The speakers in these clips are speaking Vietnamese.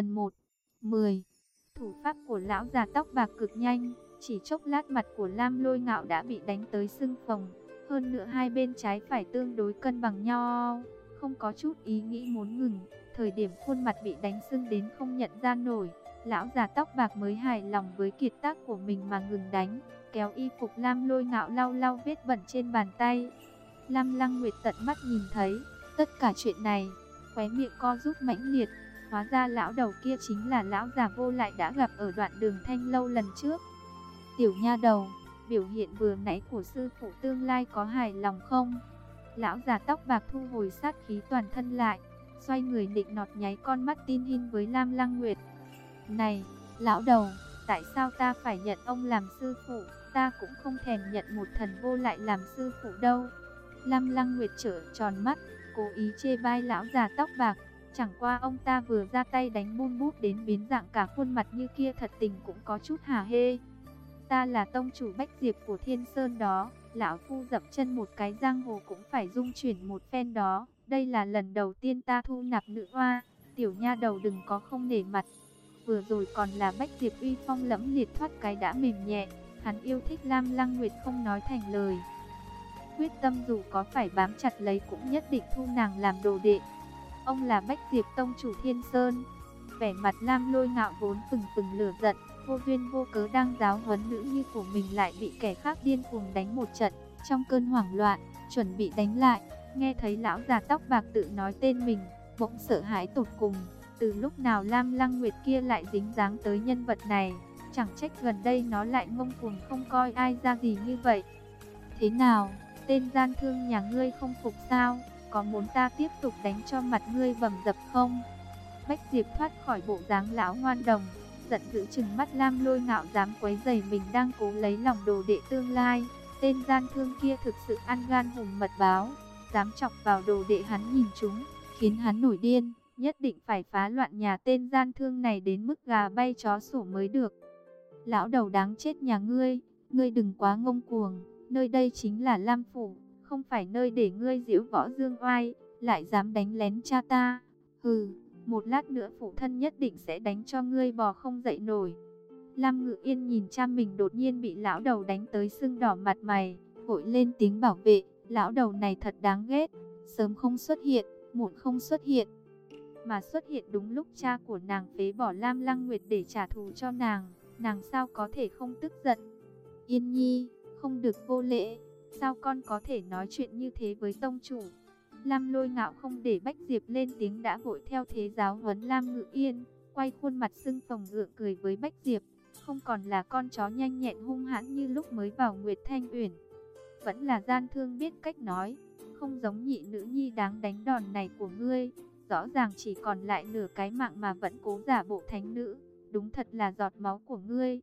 Phần 1 10 Thủ pháp của lão già tóc bạc cực nhanh, chỉ chốc lát mặt của Lam Lôi Ngạo đã bị đánh tới sưng phồng, hơn nữa hai bên trái phải tương đối cân bằng nhau, không có chút ý nghĩ muốn ngừng. Thời điểm khuôn mặt bị đánh sưng đến không nhận ra nổi, lão già tóc bạc mới hài lòng với kiệt tác của mình mà ngừng đánh, kéo y phục Lam Lôi Ngạo lau lau vết bẩn trên bàn tay. Lam Lăng Nguyệt tận mắt nhìn thấy tất cả chuyện này, khóe miệng co rút mãnh liệt, hóa ra lão đầu kia chính là lão già vô lại đã gặp ở đoạn đường thanh lâu lần trước. Tiểu nha đầu, biểu hiện vừa nãy của sư phụ tương lai có hài lòng không? Lão già tóc bạc thu hồi sát khí toàn thân lại, xoay người định nọt nháy con mắt tin hin với Lam Lăng Nguyệt. Này, lão đầu, tại sao ta phải nhận ông làm sư phụ? Ta cũng không thèm nhận một thần vô lại làm sư phụ đâu. Lam Lăng Nguyệt trở tròn mắt, cố ý chê bai lão già tóc bạc. Chẳng qua ông ta vừa ra tay đánh bun bút đến biến dạng cả khuôn mặt như kia thật tình cũng có chút hả hê. Ta là tông chủ Bách Diệp của Thiên Sơn đó, lão phu dập chân một cái giang hồ cũng phải dung chuyển một phen đó. Đây là lần đầu tiên ta thu nạp nữ hoa, tiểu nha đầu đừng có không nể mặt. Vừa rồi còn là Bách Diệp uy phong lẫm liệt thoát cái đã mềm nhẹ, hắn yêu thích Lam Lăng Nguyệt không nói thành lời. Quyết tâm dù có phải bám chặt lấy cũng nhất định thu nàng làm đồ đệ. Ông là Bách Diệp Tông chủ Thiên Sơn. Vẻ mặt Lam lôi ngạo vốn từng từng lửa giận, vô duyên vô cớ đang giáo huấn nữ như của mình lại bị kẻ khác điên cuồng đánh một trận. Trong cơn hoảng loạn, chuẩn bị đánh lại, nghe thấy lão già tóc bạc tự nói tên mình, bỗng sợ hãi tột cùng. Từ lúc nào Lam Lăng Nguyệt kia lại dính dáng tới nhân vật này, chẳng trách gần đây nó lại ngông cuồng không coi ai ra gì như vậy. Thế nào, tên gian thương nhà ngươi không phục sao? Có muốn ta tiếp tục đánh cho mặt ngươi bầm dập không? Bách Diệp thoát khỏi bộ dáng lão ngoan đồng, giận dữ chừng mắt lam lôi ngạo dám quấy giày mình đang cố lấy lòng đồ đệ tương lai. Tên gian thương kia thực sự ăn gan hùng mật báo, dám chọc vào đồ đệ hắn nhìn chúng, khiến hắn nổi điên, nhất định phải phá loạn nhà tên gian thương này đến mức gà bay chó sổ mới được. Lão đầu đáng chết nhà ngươi, ngươi đừng quá ngông cuồng, nơi đây chính là Lam Phủ, không phải nơi để ngươi diễu võ dương oai, lại dám đánh lén cha ta. Hừ, một lát nữa phụ thân nhất định sẽ đánh cho ngươi bò không dậy nổi. Lam Ngự Yên nhìn cha mình đột nhiên bị lão đầu đánh tới sưng đỏ mặt mày, vội lên tiếng bảo vệ, lão đầu này thật đáng ghét, sớm không xuất hiện, muộn không xuất hiện. Mà xuất hiện đúng lúc cha của nàng phế bỏ Lam Lăng Nguyệt để trả thù cho nàng, nàng sao có thể không tức giận. Yên Nhi, không được vô lễ. Sao con có thể nói chuyện như thế với tông chủ? Lam lôi ngạo không để Bách Diệp lên tiếng đã vội theo thế giáo huấn Lam Ngự Yên, quay khuôn mặt sưng phồng gượng cười với Bách Diệp, không còn là con chó nhanh nhẹn hung hãn như lúc mới vào Nguyệt Thanh Uyển. Vẫn là gian thương biết cách nói, không giống nhị nữ nhi đáng đánh đòn này của ngươi, rõ ràng chỉ còn lại nửa cái mạng mà vẫn cố giả bộ thánh nữ, đúng thật là giọt máu của ngươi.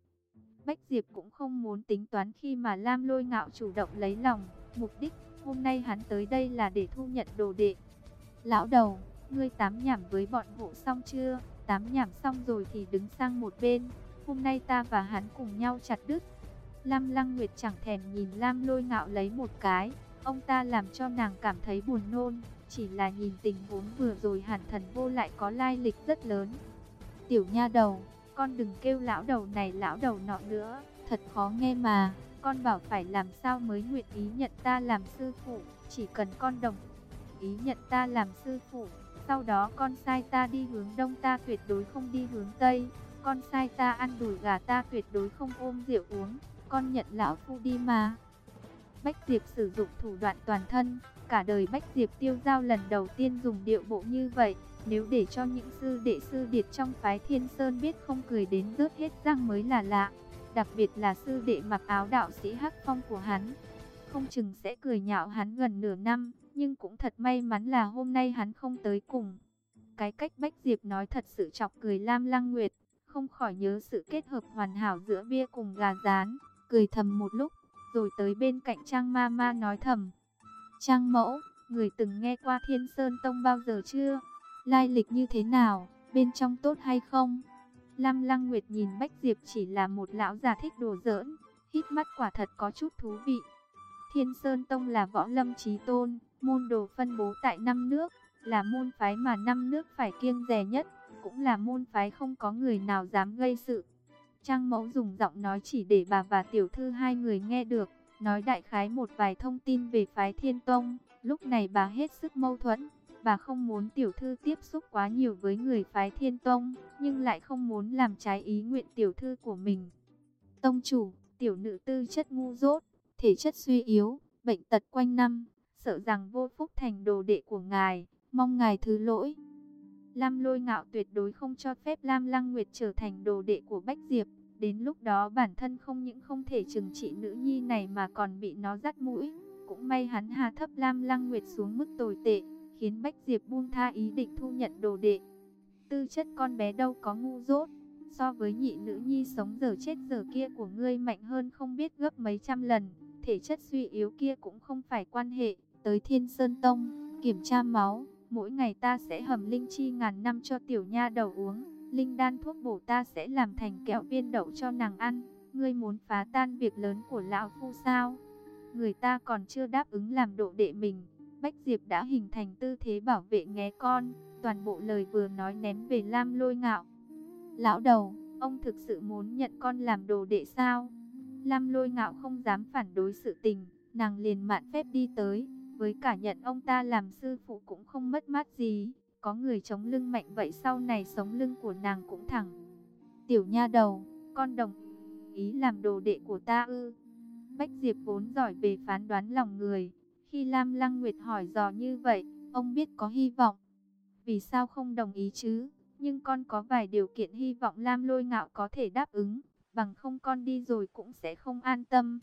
Bách Diệp cũng không muốn tính toán khi mà Lam Lôi Ngạo chủ động lấy lòng, mục đích hôm nay hắn tới đây là để thu nhận đồ đệ. Lão đầu, ngươi tám nhảm với bọn hộ xong chưa? Tám nhảm xong rồi thì đứng sang một bên, hôm nay ta và hắn cùng nhau chặt đứt. Lam Lăng Nguyệt chẳng thèm nhìn Lam Lôi Ngạo lấy một cái, ông ta làm cho nàng cảm thấy buồn nôn, chỉ là nhìn tình huống vừa rồi hàn thần vô lại có lai lịch rất lớn. Tiểu nha đầu, con đừng kêu lão đầu này lão đầu nọ nữa, thật khó nghe mà. Con bảo phải làm sao mới nguyện ý nhận ta làm sư phụ, chỉ cần con đồng ý nhận ta làm sư phụ. Sau đó con sai ta đi hướng đông ta tuyệt đối không đi hướng tây. Con sai ta ăn đùi gà ta tuyệt đối không ôm rượu uống. Con nhận lão phu đi mà. Bách Diệp sử dụng thủ đoạn toàn thân. Cả đời Bách Diệp tiêu giao lần đầu tiên dùng điệu bộ như vậy. Nếu để cho những sư đệ sư điệt trong phái Thiên Sơn biết không cười đến rớt hết răng mới là lạ. Đặc biệt là sư đệ mặc áo đạo sĩ Hắc Phong của hắn. Không chừng sẽ cười nhạo hắn gần nửa năm, nhưng cũng thật may mắn là hôm nay hắn không tới cùng. Cái cách Bách Diệp nói thật sự chọc cười Lam Lăng Nguyệt, không khỏi nhớ sự kết hợp hoàn hảo giữa bia cùng gà rán, cười thầm một lúc, rồi tới bên cạnh Trang Ma Ma nói thầm. Trang mẫu, người từng nghe qua Thiên Sơn Tông bao giờ chưa? Lai lịch như thế nào, bên trong tốt hay không. Lam Lăng Nguyệt nhìn Bách Diệp chỉ là một lão già thích đồ giỡn, hít mắt quả thật có chút thú vị. Thiên Sơn Tông là võ lâm trí tôn, môn đồ phân bố tại năm nước, là môn phái mà năm nước phải kiêng rè nhất, cũng là môn phái không có người nào dám gây sự. Trang mẫu dùng giọng nói chỉ để bà và tiểu thư hai người nghe được, nói đại khái một vài thông tin về phái thiên tông. Lúc này bà hết sức mâu thuẫn, bà không muốn tiểu thư tiếp xúc quá nhiều với người phái thiên tông, nhưng lại không muốn làm trái ý nguyện tiểu thư của mình. Tông chủ, tiểu nữ tư chất ngu dốt, thể chất suy yếu, bệnh tật quanh năm, sợ rằng vô phúc thành đồ đệ của ngài, mong ngài thứ lỗi. Lam lôi ngạo tuyệt đối không cho phép Lam Lăng Nguyệt trở thành đồ đệ của Bách Diệp. Đến lúc đó bản thân không những không thể trừng trị nữ nhi này mà còn bị nó dắt mũi. Cũng may hắn hà thấp Lam Lăng Nguyệt xuống mức tồi tệ, khiến Bách Diệp buông tha ý định thu nhận đồ đệ. Tư chất con bé đâu có ngu dốt, so với nhị nữ nhi sống giờ chết giờ kia của ngươi mạnh hơn không biết gấp mấy trăm lần. Thể chất suy yếu kia cũng không phải quan hệ, tới Thiên Sơn Tông, kiểm tra máu, mỗi ngày ta sẽ hầm linh chi ngàn năm cho tiểu nha đầu uống, linh đan thuốc bổ ta sẽ làm thành kẹo viên đậu cho nàng ăn. Ngươi muốn phá tan việc lớn của lão phu sao? Người ta còn chưa đáp ứng làm độ đệ mình, Bách Diệp đã hình thành tư thế bảo vệ nghé con, toàn bộ lời vừa nói ném về Lam Lôi Ngạo. Lão đầu, ông thực sự muốn nhận con làm đồ đệ sao? Lam Lôi Ngạo không dám phản đối sự tình, nàng liền mạn phép đi tới, với cả nhận ông ta làm sư phụ cũng không mất mát gì, có người chống lưng mạnh vậy sau này sống lưng của nàng cũng thẳng. Tiểu nha đầu, con đồng ý làm đồ đệ của ta ư? Bách Diệp vốn giỏi về phán đoán lòng người, khi Lam Lăng Nguyệt hỏi dò như vậy, ông biết có hy vọng. Vì sao không đồng ý chứ? Nhưng con có vài điều kiện hy vọng Lam Lôi Ngạo có thể đáp ứng, bằng không con đi rồi cũng sẽ không an tâm.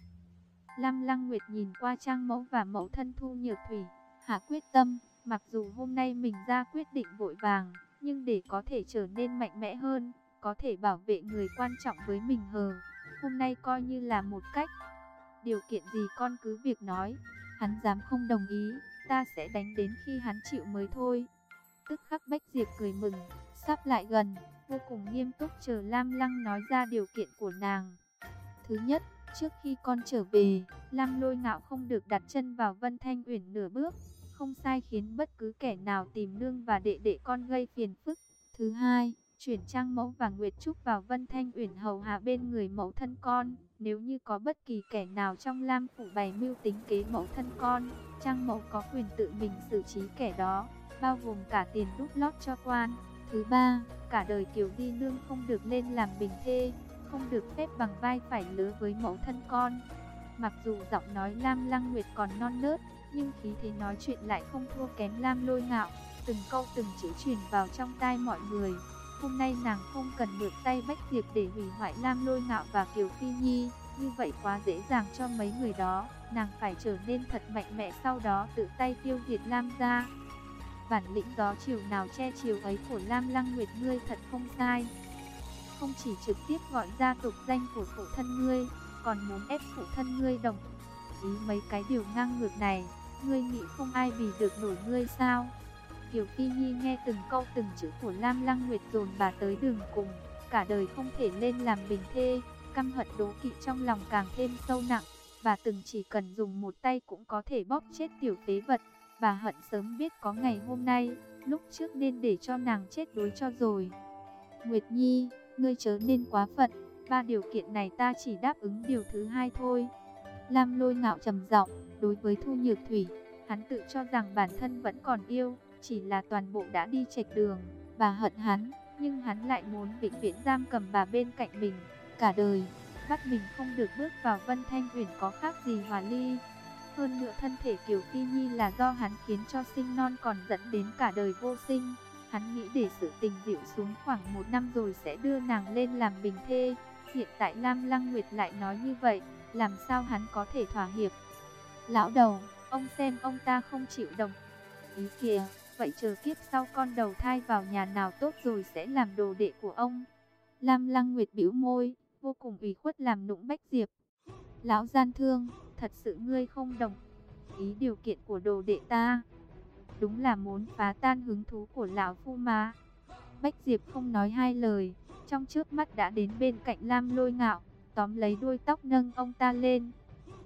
Lam Lăng Nguyệt nhìn qua trang mẫu và mẫu thân Thu Nhược Thủy, hạ quyết tâm, mặc dù hôm nay mình ra quyết định vội vàng, nhưng để có thể trở nên mạnh mẽ hơn, có thể bảo vệ người quan trọng với mình hờ, hôm nay coi như là một cách. Điều kiện gì con cứ việc nói, hắn dám không đồng ý, ta sẽ đánh đến khi hắn chịu mới thôi. Tức khắc Bách Diệp cười mừng, sắp lại gần, vô cùng nghiêm túc chờ Lam Lăng nói ra điều kiện của nàng. Thứ nhất, trước khi con trở về, Lam Lôi Ngạo không được đặt chân vào Vân Thanh Uyển nửa bước, không sai khiến bất cứ kẻ nào tìm nương và đệ đệ con gây phiền phức. Thứ hai, chuyển Trang Mẫu và Nguyệt Trúc vào Vân Thanh Uyển hầu hạ bên người mẫu thân con. Nếu như có bất kỳ kẻ nào trong Lam phủ bày mưu tính kế mẫu thân con, Trang Mẫu có quyền tự mình xử trí kẻ đó, bao gồm cả tiền đút lót cho quan. Thứ ba, cả đời Kiều Di Nương không được lên làm bình thê, không được phép bằng vai phải lứa với mẫu thân con. Mặc dù giọng nói Lam Lăng Nguyệt còn non nớt, nhưng khí thế nói chuyện lại không thua kém Lam Lôi Ngạo, từng câu từng chữ truyền vào trong tai mọi người. Hôm nay nàng không cần mượn tay Bách Diệp để hủy hoại Lam Lôi Ngạo và Kiều Phi Nhi, như vậy quá dễ dàng cho mấy người đó, nàng phải trở nên thật mạnh mẽ sau đó tự tay tiêu diệt Lam gia. Bản lĩnh gió chiều nào che chiều ấy của Lam Lăng Nguyệt ngươi thật không sai. Không chỉ trực tiếp gọi ra tục danh của phụ thân ngươi, còn muốn ép phụ thân ngươi đồng ý mấy cái điều ngang ngược này, ngươi nghĩ không ai vì được nổi ngươi sao? Kiều Phi Nhi nghe từng câu từng chữ của Lam Lăng Nguyệt dồn bà tới đường cùng, cả đời không thể lên làm bình thê, căm hận đố kỵ trong lòng càng thêm sâu nặng, bà từng chỉ cần dùng một tay cũng có thể bóp chết tiểu phế vật, bà hận sớm biết có ngày hôm nay, lúc trước nên để cho nàng chết đối cho rồi. Nguyệt Nhi, ngươi chớ nên quá phận, ba điều kiện này ta chỉ đáp ứng điều thứ hai thôi. Lam lôi ngạo trầm giọng, đối với Thu Nhược Thủy, hắn tự cho rằng bản thân vẫn còn yêu, chỉ là toàn bộ đã đi chệch đường, bà hận hắn, nhưng hắn lại muốn vĩnh viễn giam cầm bà bên cạnh mình, cả đời, bắt mình không được bước vào Vân Thanh Uyển có khác gì hòa ly. Hơn nữa thân thể Kiều Phi Nhi là do hắn khiến cho sinh non còn dẫn đến cả đời vô sinh. Hắn nghĩ để sự tình dịu xuống khoảng một năm rồi sẽ đưa nàng lên làm bình thê. Hiện tại Lam Lăng Nguyệt lại nói như vậy, làm sao hắn có thể thỏa hiệp. Lão đầu, ông xem ông ta không chịu đồng ý kìa, vậy chờ kiếp sau con đầu thai vào nhà nào tốt rồi sẽ làm đồ đệ của ông. Lam Lăng Nguyệt bĩu môi, vô cùng ủy khuất làm nũng Bách Diệp. Lão gian thương, thật sự ngươi không đồng ý điều kiện của đồ đệ ta. Đúng là muốn phá tan hứng thú của lão phu mà. Bách Diệp không nói hai lời, trong trước mắt đã đến bên cạnh Lam lôi ngạo, tóm lấy đuôi tóc nâng ông ta lên.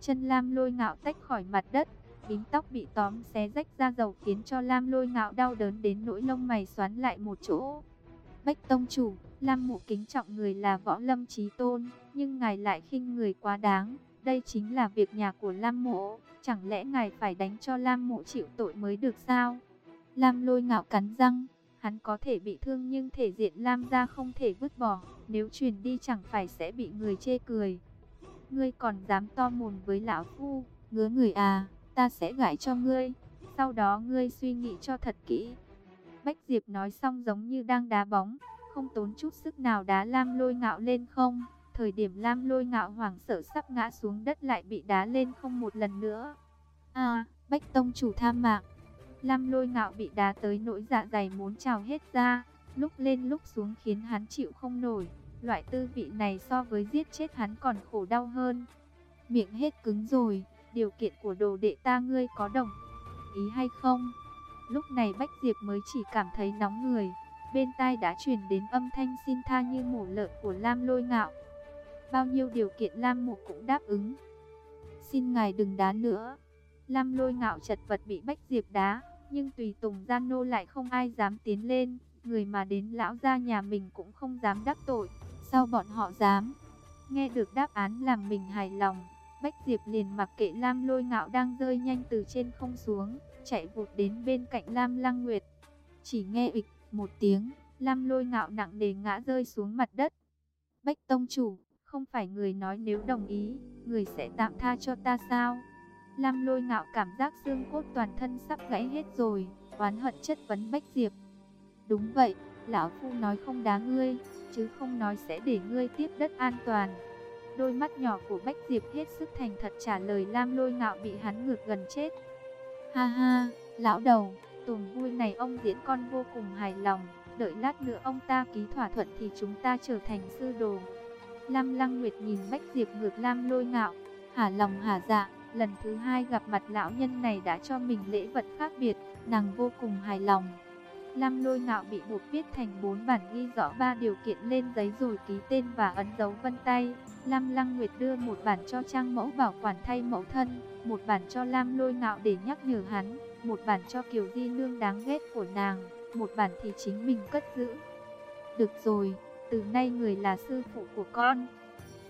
Chân Lam lôi ngạo tách khỏi mặt đất, bím tóc bị tóm xé rách ra dầu khiến cho Lam lôi ngạo đau đớn đến nỗi lông mày xoắn lại một chỗ. Bách Tông Chủ, Lam Mộ kính trọng người là Võ Lâm Chí Tôn, nhưng ngài lại khinh người quá đáng. Đây chính là việc nhà của Lam Mộ, chẳng lẽ ngài phải đánh cho Lam Mộ chịu tội mới được sao? Lam lôi ngạo cắn răng, hắn có thể bị thương nhưng thể diện Lam gia không thể vứt bỏ, nếu truyền đi chẳng phải sẽ bị người chê cười. Ngươi còn dám to mồm với lão phu, ngứa người à, ta sẽ gãi cho ngươi, sau đó ngươi suy nghĩ cho thật kỹ. Bách Diệp nói xong giống như đang đá bóng, không tốn chút sức nào đá Lam lôi ngạo lên không. Thời điểm Lam lôi ngạo hoảng sợ sắp ngã xuống đất lại bị đá lên không một lần nữa. À, Bách Tông chủ tha mạng. Lam lôi ngạo bị đá tới nỗi dạ dày muốn trào hết ra, lúc lên lúc xuống khiến hắn chịu không nổi. Loại tư vị này so với giết chết hắn còn khổ đau hơn. Miệng hết cứng rồi, điều kiện của đồ đệ ta ngươi có đồng ý hay không? Lúc này Bách Diệp mới chỉ cảm thấy nóng người. Bên tai đã truyền đến âm thanh xin tha như mổ lợn của Lam lôi ngạo. Bao nhiêu điều kiện Lam Mộ cũng đáp ứng. Xin ngài đừng đá nữa. Lam lôi ngạo chật vật bị Bách Diệp đá. Nhưng tùy tùng gian nô lại không ai dám tiến lên. Người mà đến lão gia nhà mình cũng không dám đắc tội. Sao bọn họ dám? Nghe được đáp án làm mình hài lòng. Bách Diệp liền mặc kệ Lam lôi ngạo đang rơi nhanh từ trên không xuống. Chạy vụt đến bên cạnh Lam Lăng Nguyệt. Chỉ nghe ịch một tiếng, Lam lôi ngạo nặng nề ngã rơi xuống mặt đất. Bách Tông Chủ, không phải người nói nếu đồng ý, người sẽ tạm tha cho ta sao? Lam lôi ngạo cảm giác xương cốt toàn thân sắp gãy hết rồi, oán hận chất vấn Bách Diệp. Đúng vậy, Lão Phu nói không đá ngươi, chứ không nói sẽ để ngươi tiếp đất an toàn. Đôi mắt nhỏ của Bách Diệp hết sức thành thật trả lời Lam lôi ngạo bị hắn ngược gần chết. Ha ha, lão đầu, tuồng vui này ông diễn con vô cùng hài lòng, đợi lát nữa ông ta ký thỏa thuận thì chúng ta trở thành sư đồ. Lam Lăng Nguyệt nhìn Bách Diệp ngược Lam lôi ngạo, hả lòng hả dạ, lần thứ hai gặp mặt lão nhân này đã cho mình lễ vật khác biệt, nàng vô cùng hài lòng. Lam lôi ngạo bị buộc viết thành bốn bản ghi rõ ba điều kiện lên giấy rồi ký tên và ấn dấu vân tay. Lam Lăng Nguyệt đưa một bản cho Trang Mẫu bảo quản thay mẫu thân, một bản cho Lam lôi ngạo để nhắc nhở hắn, một bản cho Kiều Di Nương đáng ghét của nàng, một bản thì chính mình cất giữ. Được rồi, từ nay người là sư phụ của con.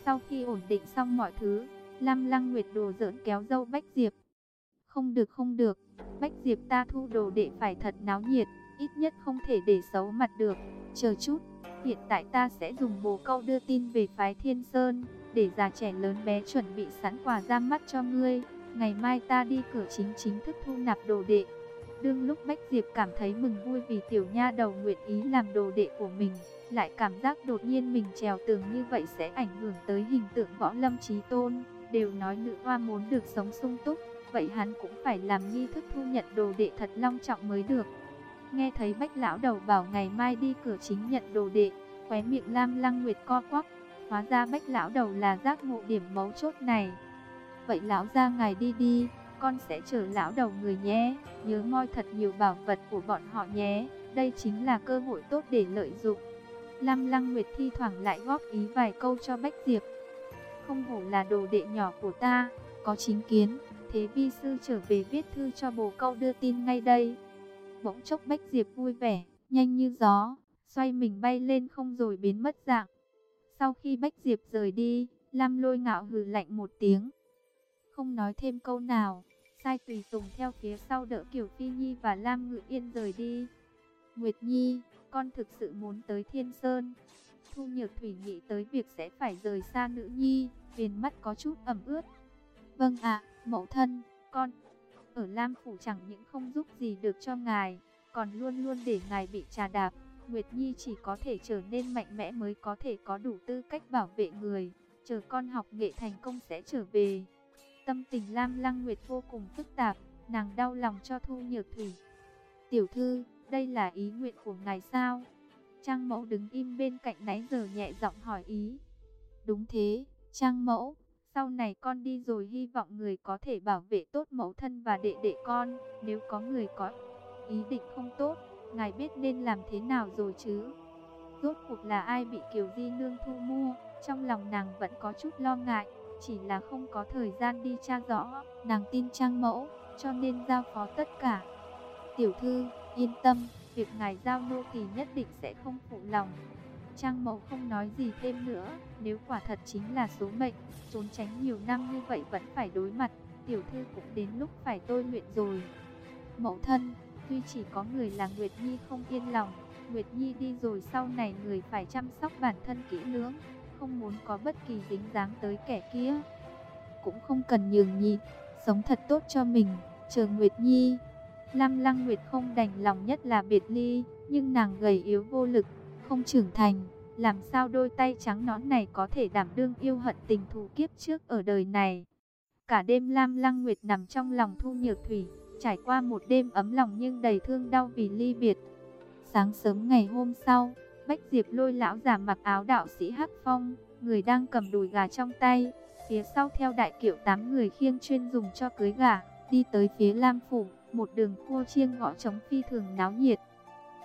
Sau khi ổn định xong mọi thứ, Lam Lăng Nguyệt đồ giỡn kéo dâu Bách Diệp. Không được không được, Bách Diệp ta thu đồ đệ phải thật náo nhiệt, ít nhất không thể để xấu mặt được. Chờ chút, hiện tại ta sẽ dùng bồ câu đưa tin về phái Thiên Sơn, để già trẻ lớn bé chuẩn bị sẵn quà ra mắt cho ngươi. Ngày mai ta đi cửa chính chính thức thu nạp đồ đệ. Đương lúc Bách Diệp cảm thấy mừng vui vì tiểu nha đầu nguyện ý làm đồ đệ của mình, lại cảm giác đột nhiên mình trèo tường như vậy sẽ ảnh hưởng tới hình tượng võ lâm trí tôn. Đều nói nữ hoa muốn được sống sung túc, vậy hắn cũng phải làm nghi thức thu nhận đồ đệ thật long trọng mới được. Nghe thấy Bách lão đầu bảo ngày mai đi cửa chính nhận đồ đệ, khóe miệng Lam Lăng Nguyệt co quắp, hóa ra Bách lão đầu là giác ngộ điểm mấu chốt này. Vậy lão ra ngài đi đi, con sẽ chở lão đầu người nhé, nhớ moi thật nhiều bảo vật của bọn họ nhé, đây chính là cơ hội tốt để lợi dụng. Lam Lăng Nguyệt thi thoảng lại góp ý vài câu cho Bách Diệp. Không hổ là đồ đệ nhỏ của ta, có chính kiến, thế vi sư trở về viết thư cho bồ câu đưa tin ngay đây. Bỗng chốc Bách Diệp vui vẻ, nhanh như gió, xoay mình bay lên không rồi biến mất dạng. Sau khi Bách Diệp rời đi, Lam lôi ngạo hừ lạnh một tiếng, không nói thêm câu nào. Sai tùy tùng theo phía sau đỡ Kiều Phi Nhi và Lam Ngự Yên rời đi. Nguyệt Nhi, con thực sự muốn tới Thiên Sơn. Thu Nhược Thủy nghĩ tới việc sẽ phải rời xa nữ nhi, viền mắt có chút ẩm ướt. Vâng ạ, mẫu thân, con ở Lam Phủ chẳng những không giúp gì được cho ngài, còn luôn luôn để ngài bị trà đạp. Nguyệt Nhi chỉ có thể trở nên mạnh mẽ mới có thể có đủ tư cách bảo vệ người. Chờ con học nghệ thành công sẽ trở về. Tâm tình Lam Lăng Nguyệt vô cùng phức tạp, nàng đau lòng cho Thu Nhược Thủy. Tiểu thư, đây là ý nguyện của ngài sao? Trang mẫu đứng im bên cạnh nãy giờ nhẹ giọng hỏi ý. Đúng thế, Trang mẫu, sau này con đi rồi hy vọng người có thể bảo vệ tốt mẫu thân và đệ đệ con. Nếu có người có ý định không tốt, ngài biết nên làm thế nào rồi chứ? Rốt cuộc là ai bị Kiều Di Nương thu mua? Trong lòng nàng vẫn có chút lo ngại chỉ là không có thời gian đi tra rõ, nàng tin trang mẫu, cho nên giao phó tất cả. Tiểu thư, yên tâm, việc ngài giao nô tỳ nhất định sẽ không phụ lòng. Trang mẫu không nói gì thêm nữa, nếu quả thật chính là số mệnh, trốn tránh nhiều năm như vậy vẫn phải đối mặt, tiểu thư cũng đến lúc phải tôi luyện rồi. Mẫu thân, tuy chỉ có người là Nguyệt Nhi không yên lòng, Nguyệt Nhi đi rồi sau này người phải chăm sóc bản thân kỹ lưỡng, không muốn có bất kỳ dính dáng tới kẻ kia. Cũng không cần nhường nhịn, sống thật tốt cho mình, chờ Nguyệt Nhi. Lam Lăng Nguyệt không đành lòng nhất là biệt ly, nhưng nàng gầy yếu vô lực, không trưởng thành, làm sao đôi tay trắng nõn này có thể đảm đương yêu hận tình thù kiếp trước ở đời này. Cả đêm Lam Lăng Nguyệt nằm trong lòng Thu Nhược Thủy, trải qua một đêm ấm lòng nhưng đầy thương đau vì ly biệt. Sáng sớm ngày hôm sau, Bách Diệp lôi lão già mặc áo đạo sĩ Hắc Phong, người đang cầm đùi gà trong tay, phía sau theo đại kiệu tám người khiêng chuyên dùng cho cưới gà, đi tới phía Lam Phủ, một đường cua chiêng ngõ trống phi thường náo nhiệt.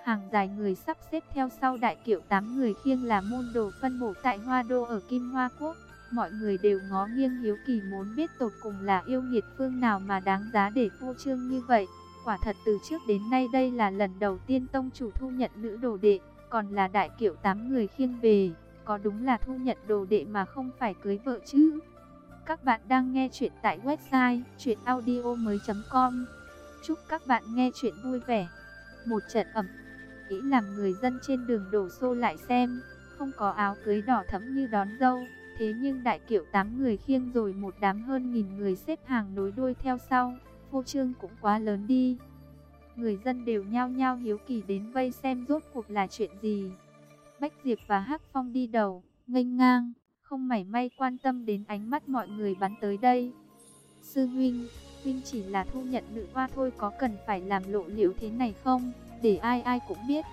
Hàng dài người sắp xếp theo sau đại kiệu tám người khiêng là môn đồ phân bổ tại Hoa Đô ở Kim Hoa Quốc. Mọi người đều ngó nghiêng hiếu kỳ muốn biết tột cùng là yêu nghiệt phương nào mà đáng giá để phô trương như vậy. Quả thật từ trước đến nay đây là lần đầu tiên tông chủ thu nhận nữ đồ đệ, còn là đại kiệu tám người khiêng về. Có đúng là thu nhận đồ đệ mà không phải cưới vợ chứ? Các bạn đang nghe chuyện tại website chuyenaudio.com Chúc các bạn nghe chuyện vui vẻ. Một trận ẩm ý làm người dân trên đường đổ xô lại xem, không có áo cưới đỏ thẫm như đón dâu, thế nhưng đại kiệu tám người khiêng rồi một đám hơn nghìn người xếp hàng nối đuôi theo sau, phô trương cũng quá lớn đi. Người dân đều nhao nhao hiếu kỳ đến vây xem rốt cuộc là chuyện gì. Bách Diệp và Hắc Phong đi đầu, nghênh ngang, không mảy may quan tâm đến ánh mắt mọi người bắn tới đây. Sư huynh, huynh chỉ là thu nhận nữ hoa thôi có cần phải làm lộ liễu thế này không? Để ai ai cũng biết.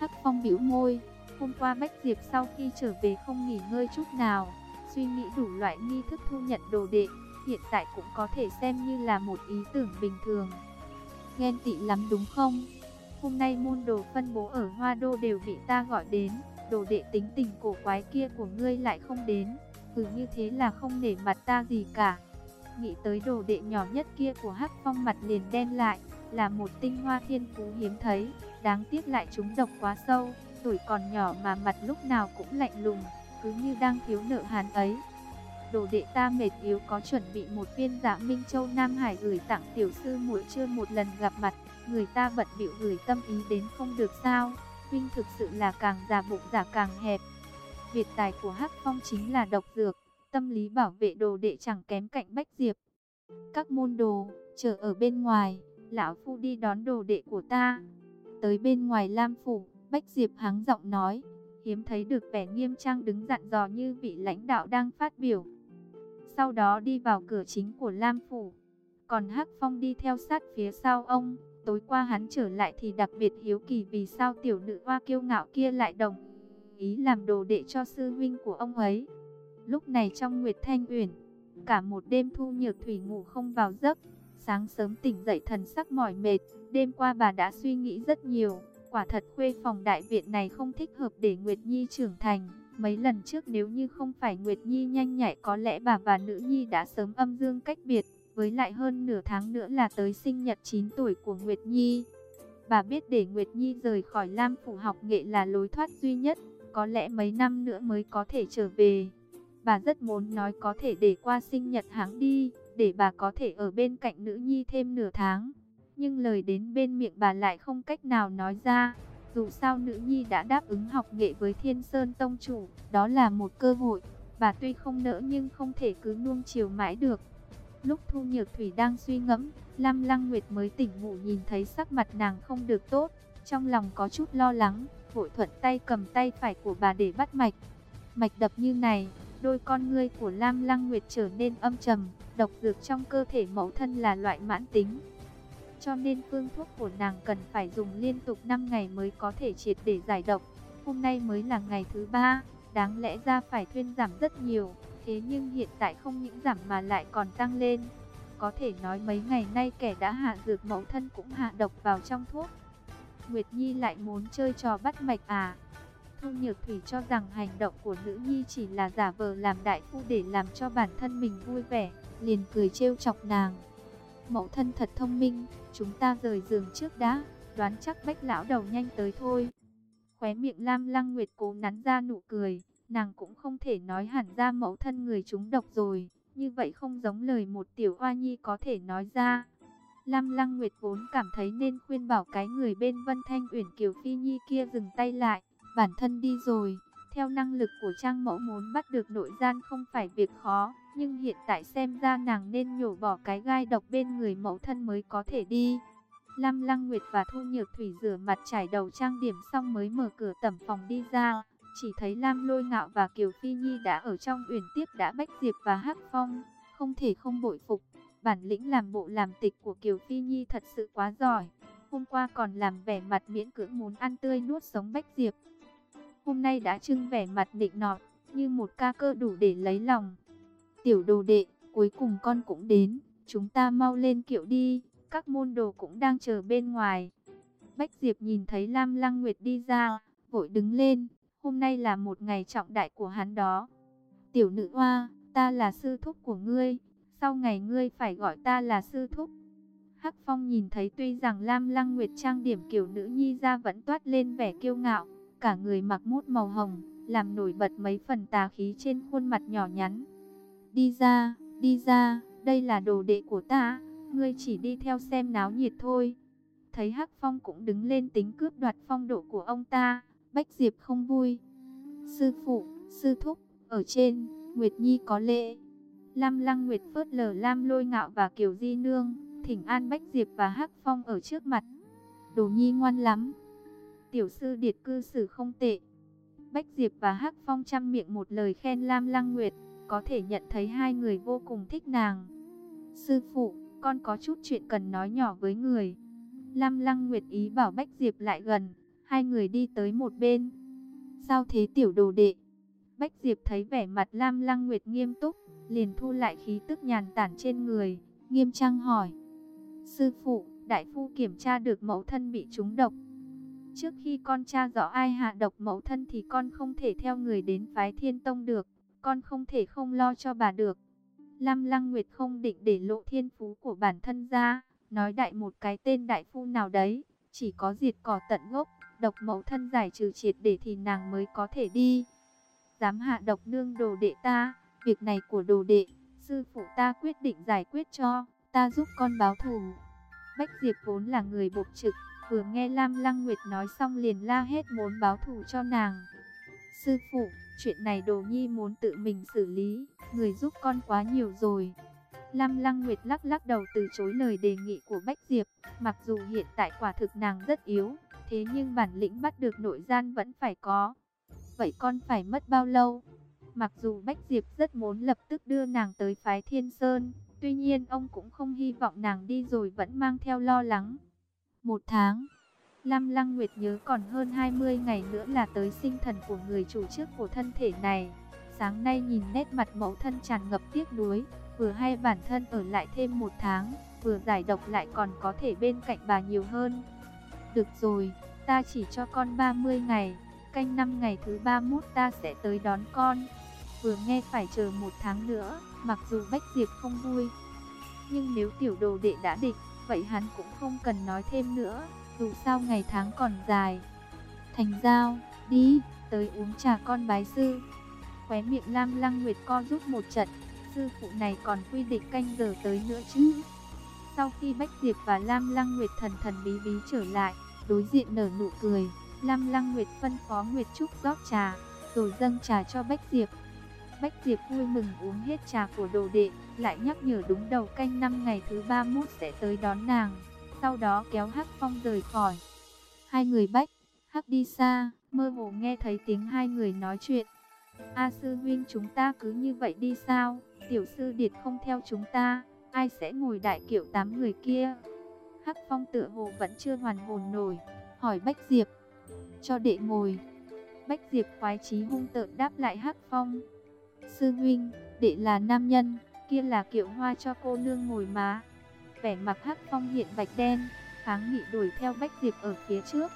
Hắc Phong bĩu môi, hôm qua Bách Diệp sau khi trở về không nghỉ ngơi chút nào, suy nghĩ đủ loại nghi thức thu nhận đồ đệ, hiện tại cũng có thể xem như là một ý tưởng bình thường. Ghen tị lắm đúng không? Hôm nay môn đồ phân bố ở Hoa Đô đều bị ta gọi đến, đồ đệ tính tình cổ quái kia của ngươi lại không đến, cứ như thế là không nể mặt ta gì cả. Nghĩ tới đồ đệ nhỏ nhất kia của Hắc Phong mặt liền đen lại, là một tinh hoa thiên phú hiếm thấy, đáng tiếc lại trúng độc quá sâu, tuổi còn nhỏ mà mặt lúc nào cũng lạnh lùng, cứ như đang thiếu nợ hàn ấy. Đồ đệ ta mệt yếu có chuẩn bị một viên giả Minh Châu Nam Hải gửi tặng tiểu sư muội chưa một lần gặp mặt, người ta bận bịu gửi tâm ý đến không được sao, huynh thực sự là càng già bụng giả càng hẹp. Việt tài của Hắc Phong chính là độc dược, tâm lý bảo vệ đồ đệ chẳng kém cạnh Bách Diệp. Các môn đồ, chờ ở bên ngoài, lão phu đi đón đồ đệ của ta. Tới bên ngoài Lam phủ, Bách Diệp háng giọng nói, hiếm thấy được vẻ nghiêm trang đứng dặn dò như vị lãnh đạo đang phát biểu. Sau đó đi vào cửa chính của Lam phủ, còn Hắc Phong đi theo sát phía sau ông. Tối qua hắn trở lại thì đặc biệt hiếu kỳ vì sao tiểu nữ hoa kiêu ngạo kia lại đồng ý làm đồ đệ cho sư huynh của ông ấy. Lúc này trong Nguyệt Thanh Uyển, cả một đêm thu nhược thủy ngủ không vào giấc, Sáng sớm tỉnh dậy thần sắc mỏi mệt, đêm qua bà đã suy nghĩ rất nhiều. Quả thật khuê phòng đại viện này không thích hợp để Nguyệt Nhi trưởng thành. Mấy lần trước nếu như không phải Nguyệt Nhi nhanh nhạy có lẽ bà và nữ Nhi đã sớm âm dương cách biệt. Với lại hơn nửa tháng nữa là tới sinh nhật 9 tuổi của Nguyệt Nhi. Bà biết để Nguyệt Nhi rời khỏi Lam Phủ học nghệ là lối thoát duy nhất. Có lẽ mấy năm nữa mới có thể trở về. Bà rất muốn nói có thể để qua sinh nhật hãng đi để bà có thể ở bên cạnh nữ nhi thêm nửa tháng. Nhưng lời đến bên miệng bà lại không cách nào nói ra. Dù sao nữ nhi đã đáp ứng học nghệ với Thiên Sơn Tông Chủ, đó là một cơ hội. Bà tuy không nỡ nhưng không thể cứ nuông chiều mãi được. Lúc Thu Nhược Thủy đang suy ngẫm, Lam Lăng Nguyệt mới tỉnh ngủ nhìn thấy sắc mặt nàng không được tốt. Trong lòng có chút lo lắng, vội thuận tay cầm tay phải của bà để bắt mạch. Mạch đập như này, đôi con ngươi của Lam Lăng Nguyệt trở nên âm trầm, độc dược trong cơ thể mẫu thân là loại mãn tính. Cho nên phương thuốc của nàng cần phải dùng liên tục 5 ngày mới có thể triệt để giải độc. Hôm nay mới là ngày thứ ba, đáng lẽ ra phải thuyên giảm rất nhiều, thế nhưng hiện tại không những giảm mà lại còn tăng lên. Có thể nói mấy ngày nay kẻ đã hạ dược mẫu thân cũng hạ độc vào trong thuốc. Nguyệt Nhi lại muốn chơi trò bắt mạch à? Thu Nhược Thủy cho rằng hành động của nữ nhi chỉ là giả vờ làm đại phu để làm cho bản thân mình vui vẻ, liền cười trêu chọc nàng. Mẫu thân thật thông minh, chúng ta rời giường trước đã. đoán chắc bách lão đầu nhanh tới thôi. Khóe miệng Lam Lăng Nguyệt cố nắn ra nụ cười, nàng cũng không thể nói hẳn ra mẫu thân người chúng độc rồi, như vậy không giống lời một tiểu hoa nhi có thể nói ra. Lam Lăng Nguyệt vốn cảm thấy nên khuyên bảo cái người bên Vân Thanh Uyển Kiều Phi Nhi kia dừng tay lại, bản thân đi rồi. Theo năng lực của Trang Mẫu muốn bắt được nội gian không phải việc khó, nhưng hiện tại xem ra nàng nên nhổ bỏ cái gai độc bên người mẫu thân mới có thể đi. Lam Lăng Nguyệt và Thu Nhược Thủy rửa mặt trải đầu trang điểm xong mới mở cửa tẩm phòng đi ra. Chỉ thấy Lam Lôi Ngạo và Kiều Phi Nhi đã ở trong uyển tiếp đã Bách Diệp và Hắc Phong, không thể không bội phục. Bản lĩnh làm bộ làm tịch của Kiều Phi Nhi thật sự quá giỏi. Hôm qua còn làm vẻ mặt miễn cưỡng muốn ăn tươi nuốt sống Bách Diệp. Hôm nay đã trưng vẻ mặt định nọt, như một ca cơ đủ để lấy lòng. Tiểu đồ đệ, cuối cùng con cũng đến, chúng ta mau lên kiệu đi, các môn đồ cũng đang chờ bên ngoài. Bách Diệp nhìn thấy Lam Lăng Nguyệt đi ra, vội đứng lên, hôm nay là một ngày trọng đại của hắn đó. Tiểu nữ hoa, ta là sư thúc của ngươi, sau ngày ngươi phải gọi ta là sư thúc. Hắc Phong nhìn thấy tuy rằng Lam Lăng Nguyệt trang điểm kiểu nữ nhi ra vẫn toát lên vẻ kiêu ngạo, cả người mặc mút màu hồng, làm nổi bật mấy phần tà khí trên khuôn mặt nhỏ nhắn. Đi ra, đi ra, đây là đồ đệ của ta, ngươi chỉ đi theo xem náo nhiệt thôi. Thấy Hắc Phong cũng đứng lên tính cướp đoạt phong độ của ông ta, Bách Diệp không vui. Sư phụ, sư thúc, ở trên, Nguyệt Nhi có lễ. Lam Lăng Nguyệt phớt lờ Lam Lôi Ngạo và Kiều Di Nương, thỉnh an Bách Diệp và Hắc Phong ở trước mặt. Đồ Nhi ngoan lắm. Tiểu sư điệt cư xử không tệ. Bách Diệp và Hắc Phong chăm miệng một lời khen Lam Lăng Nguyệt, có thể nhận thấy hai người vô cùng thích nàng. Sư phụ, con có chút chuyện cần nói nhỏ với người. Lam Lăng Nguyệt ý bảo Bách Diệp lại gần, hai người đi tới một bên. Sao thế tiểu đồ đệ? Bách Diệp thấy vẻ mặt Lam Lăng Nguyệt nghiêm túc, liền thu lại khí tức nhàn tản trên người, nghiêm trang hỏi. Sư phụ, đại phu kiểm tra được mẫu thân bị trúng độc. Trước khi con tra rõ ai hạ độc mẫu thân thì con không thể theo người đến phái thiên tông được, con không thể không lo cho bà được. Lam Lăng Nguyệt không định để lộ thiên phú của bản thân ra, nói đại một cái tên đại phu nào đấy, chỉ có diệt cỏ tận gốc, độc mẫu thân giải trừ triệt để thì nàng mới có thể đi. Dám hạ độc nương đồ đệ ta, việc này của đồ đệ, sư phụ ta quyết định giải quyết cho, ta giúp con báo thù. Bách Diệp vốn là người bộc trực, vừa nghe Lam Lăng Nguyệt nói xong liền la hết muốn báo thù cho nàng. Sư phụ, chuyện này đồ nhi muốn tự mình xử lý, người giúp con quá nhiều rồi. Lam Lăng Nguyệt lắc lắc đầu từ chối lời đề nghị của Bách Diệp, mặc dù hiện tại quả thực nàng rất yếu, thế nhưng bản lĩnh bắt được nội gian vẫn phải có. Vậy con phải mất bao lâu? Mặc dù Bách Diệp rất muốn lập tức đưa nàng tới phái Thiên Sơn, tuy nhiên ông cũng không hy vọng nàng đi rồi vẫn mang theo lo lắng. Một tháng, Lam Lăng Nguyệt nhớ còn hơn 20 ngày nữa là tới sinh thần của người chủ trước của thân thể này. Sáng nay nhìn nét mặt mẫu thân tràn ngập tiếc nuối, vừa hay bản thân ở lại thêm một tháng, vừa giải độc lại còn có thể bên cạnh bà nhiều hơn. Được rồi, ta chỉ cho con 30 ngày, canh năm ngày thứ 31 ta sẽ tới đón con. Vừa nghe phải chờ một tháng nữa, mặc dù Bách Diệp không vui. Nhưng nếu tiểu đồ đệ đã định, vậy hắn cũng không cần nói thêm nữa, dù sao ngày tháng còn dài. Thành giao, đi, tới uống trà con bái sư. Khóe miệng Lam Lăng Nguyệt co giúp một trận, sư phụ này còn quy định canh giờ tới nữa chứ. Sau khi Bách Diệp và Lam Lăng Nguyệt thần thần bí bí trở lại, đối diện nở nụ cười, Lam Lăng Nguyệt phân phó Nguyệt Trúc rót trà, rồi dâng trà cho Bách Diệp. Bách Diệp vui mừng uống hết trà của đồ đệ, lại nhắc nhở đúng đầu canh năm ngày thứ 31 sẽ tới đón nàng. Sau đó kéo Hắc Phong rời khỏi. Hai người Bách, Hắc đi xa, mơ hồ nghe thấy tiếng hai người nói chuyện. A sư huynh chúng ta cứ như vậy đi sao? Tiểu sư điệt không theo chúng ta, ai sẽ ngồi đại kiệu tám người kia? Hắc Phong tựa hồ vẫn chưa hoàn hồn nổi, hỏi Bách Diệp. Cho đệ ngồi. Bách Diệp khoái chí hung tợn đáp lại Hắc Phong. Sư huynh, đệ là nam nhân, kia là kiệu hoa cho cô nương ngồi má. Vẻ mặt Hắc Phong hiện bạch đen, kháng nghị đuổi theo Bách Diệp ở phía trước.